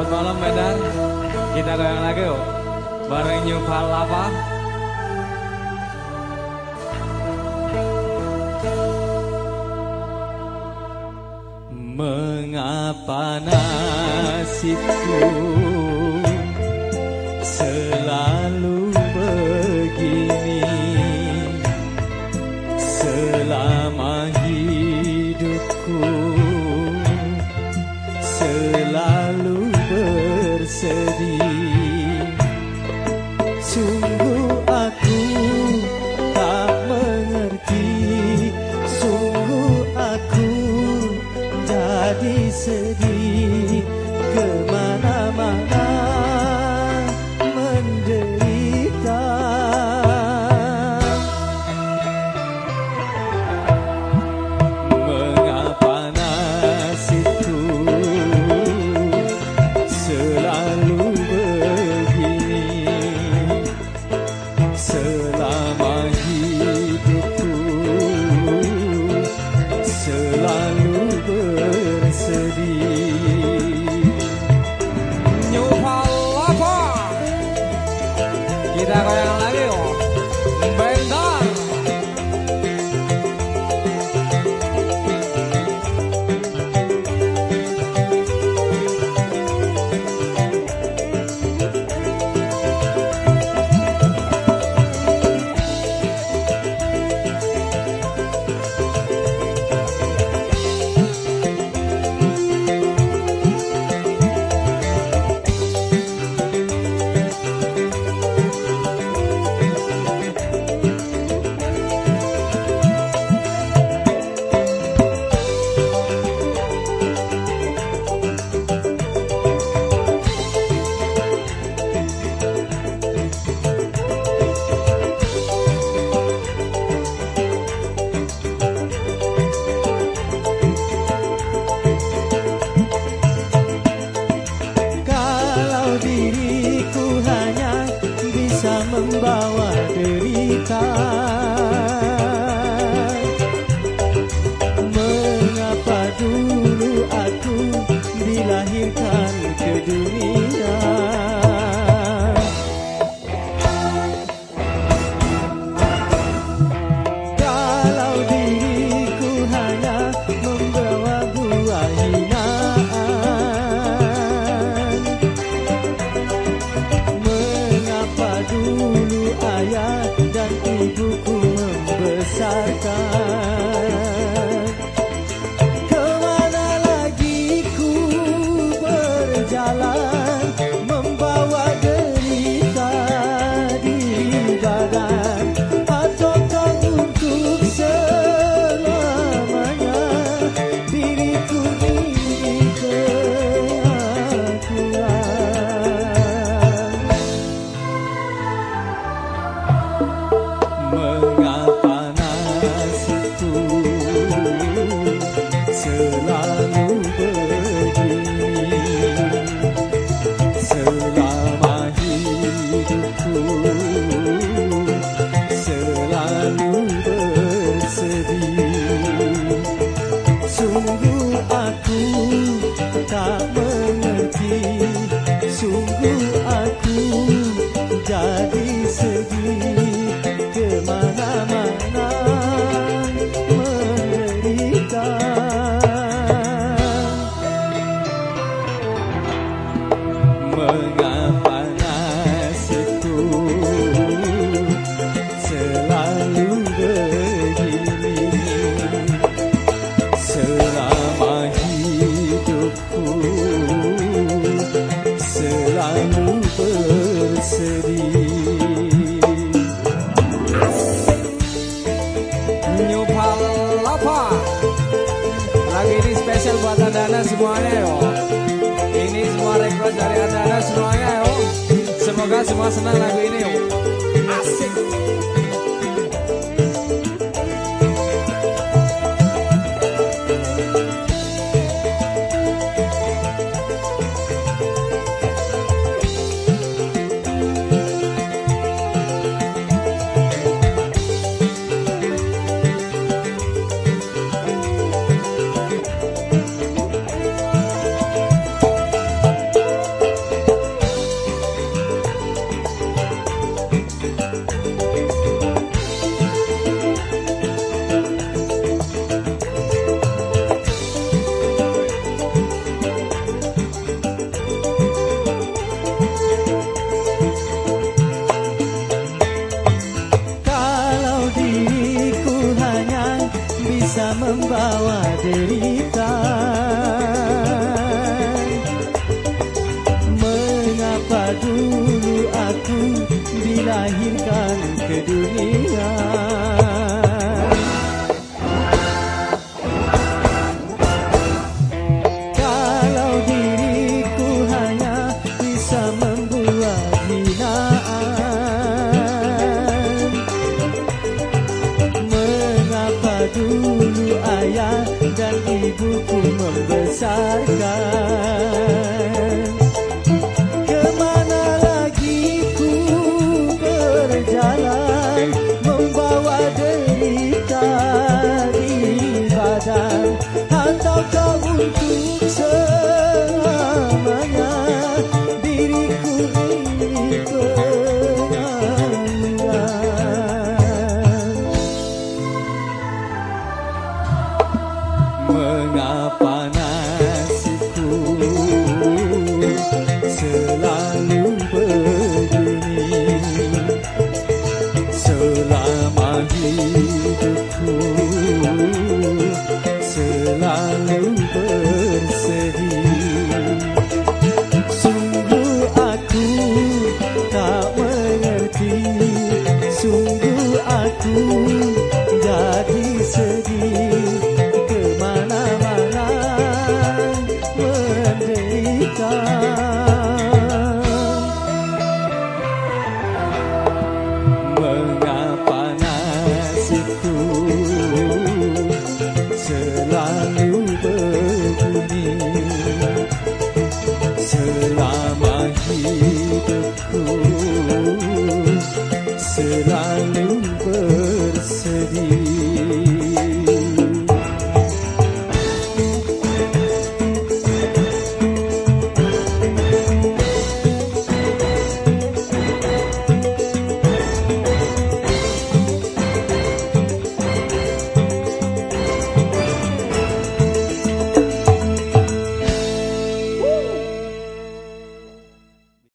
Selamat malam Medan. Kita goyang lagi yuk. Bareng nyumpal lava. Mengapa nasibku sedih 你。他。suasana lagu ini dilahirkan ke dunia. Kalau diriku hanya bisa membuat hinaan Mengapa dulu ayah dan ibuku membesarkan 你的头